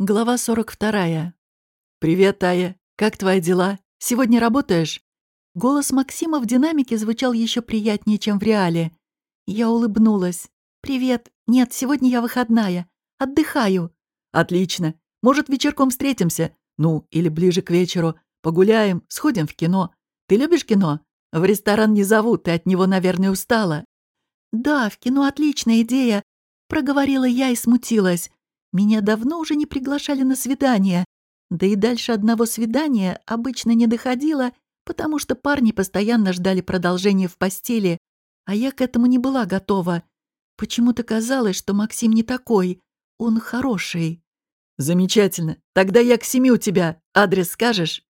Глава 42. «Привет, Тая. Как твои дела? Сегодня работаешь?» Голос Максима в динамике звучал еще приятнее, чем в реале. Я улыбнулась. «Привет. Нет, сегодня я выходная. Отдыхаю». «Отлично. Может, вечерком встретимся? Ну, или ближе к вечеру. Погуляем, сходим в кино. Ты любишь кино? В ресторан не зовут, ты от него, наверное, устала». «Да, в кино отличная идея», — проговорила я и смутилась. Меня давно уже не приглашали на свидание. Да и дальше одного свидания обычно не доходило, потому что парни постоянно ждали продолжения в постели, а я к этому не была готова. Почему-то казалось, что Максим не такой. Он хороший. «Замечательно. Тогда я к семи у тебя. Адрес скажешь?»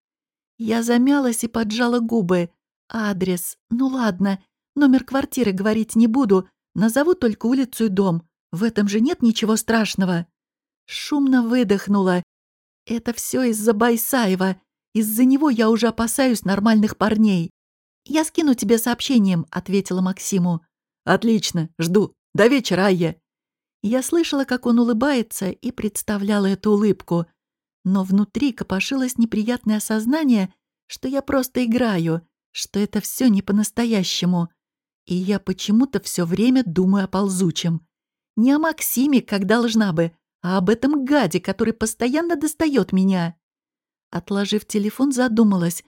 Я замялась и поджала губы. «Адрес. Ну ладно. Номер квартиры говорить не буду. Назову только улицу и дом. В этом же нет ничего страшного». Шумно выдохнула. Это все из-за Байсаева. Из-за него я уже опасаюсь нормальных парней. «Я скину тебе сообщением», — ответила Максиму. «Отлично, жду. До вечера, Айя». Я слышала, как он улыбается, и представляла эту улыбку. Но внутри копошилось неприятное осознание, что я просто играю, что это все не по-настоящему. И я почему-то все время думаю о ползучем. Не о Максиме, как должна бы, а об этом гаде, который постоянно достает меня. Отложив телефон, задумалась.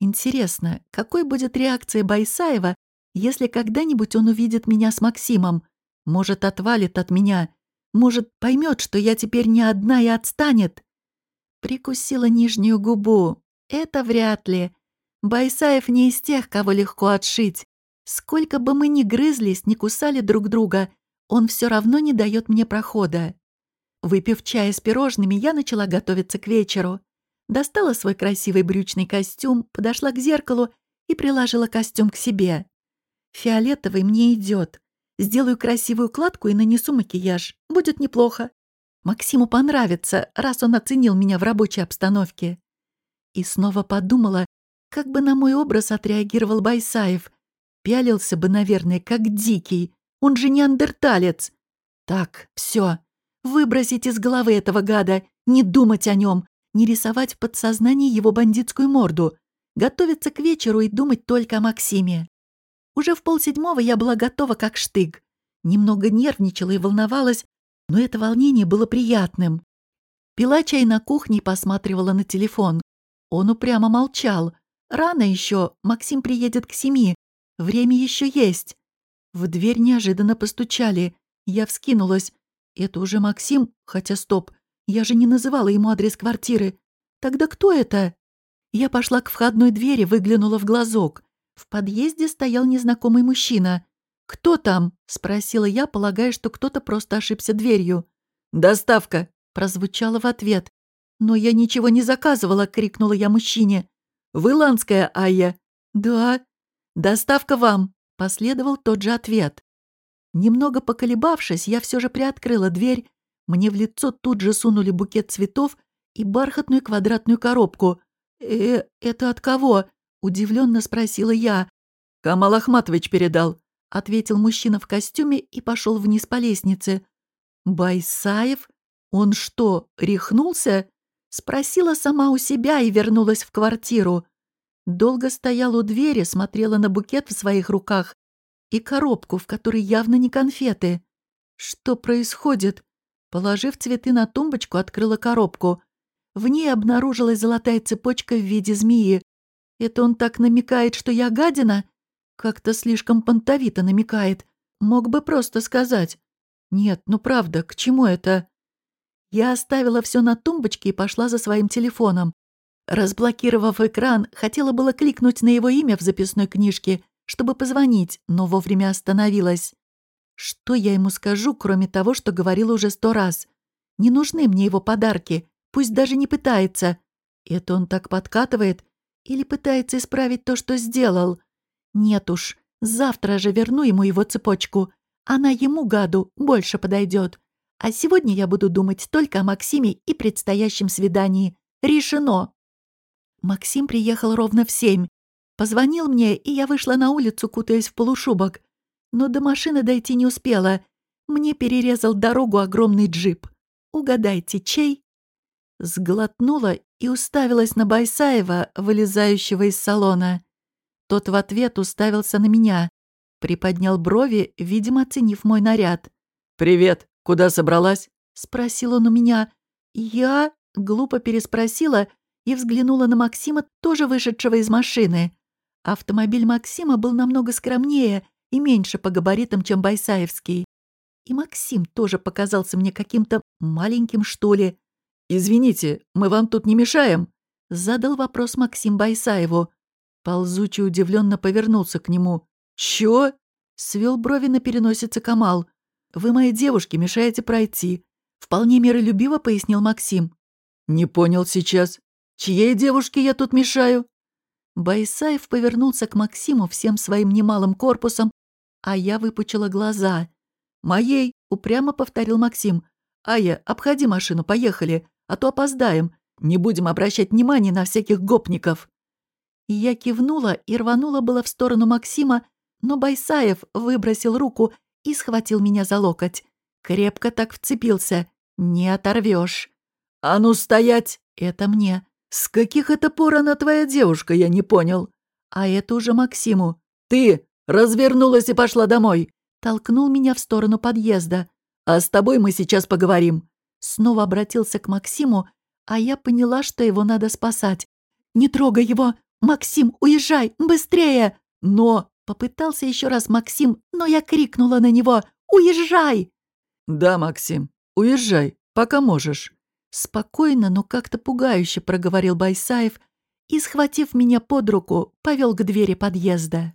Интересно, какой будет реакция Байсаева, если когда-нибудь он увидит меня с Максимом? Может, отвалит от меня? Может, поймет, что я теперь не одна и отстанет? Прикусила нижнюю губу. Это вряд ли. Байсаев не из тех, кого легко отшить. Сколько бы мы ни грызлись, ни кусали друг друга, он все равно не дает мне прохода. Выпив чай с пирожными, я начала готовиться к вечеру. Достала свой красивый брючный костюм, подошла к зеркалу и приложила костюм к себе. Фиолетовый мне идет. Сделаю красивую кладку и нанесу макияж. Будет неплохо. Максиму понравится, раз он оценил меня в рабочей обстановке. И снова подумала, как бы на мой образ отреагировал Байсаев. Пялился бы, наверное, как дикий. Он же неандерталец. Так, все. Выбросить из головы этого гада, не думать о нем, не рисовать в подсознании его бандитскую морду, готовиться к вечеру и думать только о Максиме. Уже в полседьмого я была готова как штык. Немного нервничала и волновалась, но это волнение было приятным. Пила чай на кухне и посматривала на телефон. Он упрямо молчал. Рано еще, Максим приедет к семи. Время еще есть. В дверь неожиданно постучали. Я вскинулась. Это уже Максим? Хотя стоп, я же не называла ему адрес квартиры. Тогда кто это? Я пошла к входной двери, выглянула в глазок. В подъезде стоял незнакомый мужчина. «Кто там?» — спросила я, полагая, что кто-то просто ошибся дверью. «Доставка!» — прозвучало в ответ. «Но я ничего не заказывала!» — крикнула я мужчине. «Вы Ланская, Айя?» «Да». «Доставка вам!» — последовал тот же ответ. Немного поколебавшись, я все же приоткрыла дверь. Мне в лицо тут же сунули букет цветов и бархатную квадратную коробку. «Э, это от кого?» — удивленно спросила я. «Камал Ахматович передал», — ответил мужчина в костюме и пошел вниз по лестнице. «Байсаев? Он что, рехнулся?» — спросила сама у себя и вернулась в квартиру. Долго стояла у двери, смотрела на букет в своих руках и коробку, в которой явно не конфеты. Что происходит? Положив цветы на тумбочку, открыла коробку. В ней обнаружилась золотая цепочка в виде змеи. Это он так намекает, что я гадина? Как-то слишком понтовито намекает. Мог бы просто сказать. Нет, ну правда, к чему это? Я оставила все на тумбочке и пошла за своим телефоном. Разблокировав экран, хотела было кликнуть на его имя в записной книжке, чтобы позвонить, но вовремя остановилась. Что я ему скажу, кроме того, что говорила уже сто раз? Не нужны мне его подарки, пусть даже не пытается. Это он так подкатывает? Или пытается исправить то, что сделал? Нет уж, завтра же верну ему его цепочку. Она ему, гаду, больше подойдет. А сегодня я буду думать только о Максиме и предстоящем свидании. Решено. Максим приехал ровно в семь. Позвонил мне, и я вышла на улицу, кутаясь в полушубок. Но до машины дойти не успела. Мне перерезал дорогу огромный джип. Угадайте, чей? Сглотнула и уставилась на Байсаева, вылезающего из салона. Тот в ответ уставился на меня. Приподнял брови, видимо, оценив мой наряд. «Привет! Куда собралась?» — спросил он у меня. Я глупо переспросила и взглянула на Максима, тоже вышедшего из машины. Автомобиль Максима был намного скромнее и меньше по габаритам, чем Байсаевский. И Максим тоже показался мне каким-то маленьким, что ли. «Извините, мы вам тут не мешаем?» — задал вопрос Максим Байсаеву. Ползучий удивленно повернулся к нему. «Чё?» — свел брови на переносице Камал. «Вы моей девушке мешаете пройти», — вполне миролюбиво пояснил Максим. «Не понял сейчас. Чьей девушке я тут мешаю?» Байсаев повернулся к Максиму всем своим немалым корпусом, а я выпучила глаза. «Моей», — упрямо повторил Максим. «Ая, обходи машину, поехали, а то опоздаем. Не будем обращать внимания на всяких гопников». Я кивнула и рванула было в сторону Максима, но Байсаев выбросил руку и схватил меня за локоть. Крепко так вцепился. «Не оторвешь. «А ну стоять!» «Это мне». «С каких это пор она твоя девушка, я не понял?» «А это уже Максиму». «Ты развернулась и пошла домой!» Толкнул меня в сторону подъезда. «А с тобой мы сейчас поговорим». Снова обратился к Максиму, а я поняла, что его надо спасать. «Не трогай его! Максим, уезжай! Быстрее!» «Но...» — попытался еще раз Максим, но я крикнула на него. «Уезжай!» «Да, Максим, уезжай, пока можешь». Спокойно, но как-то пугающе проговорил Байсаев и, схватив меня под руку, повел к двери подъезда.